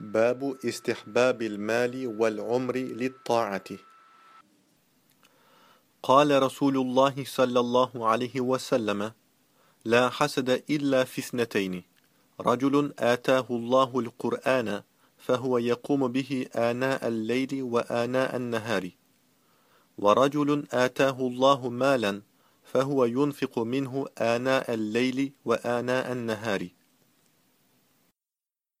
باب استحباب المال والعمر للطاعة. قال رسول الله صلى الله عليه وسلم لا حسد إلا في اثنتين رجل آتاه الله القرآن فهو يقوم به آناء الليل وآناء النهار ورجل آتاه الله مالا فهو ينفق منه آناء الليل وآناء النهار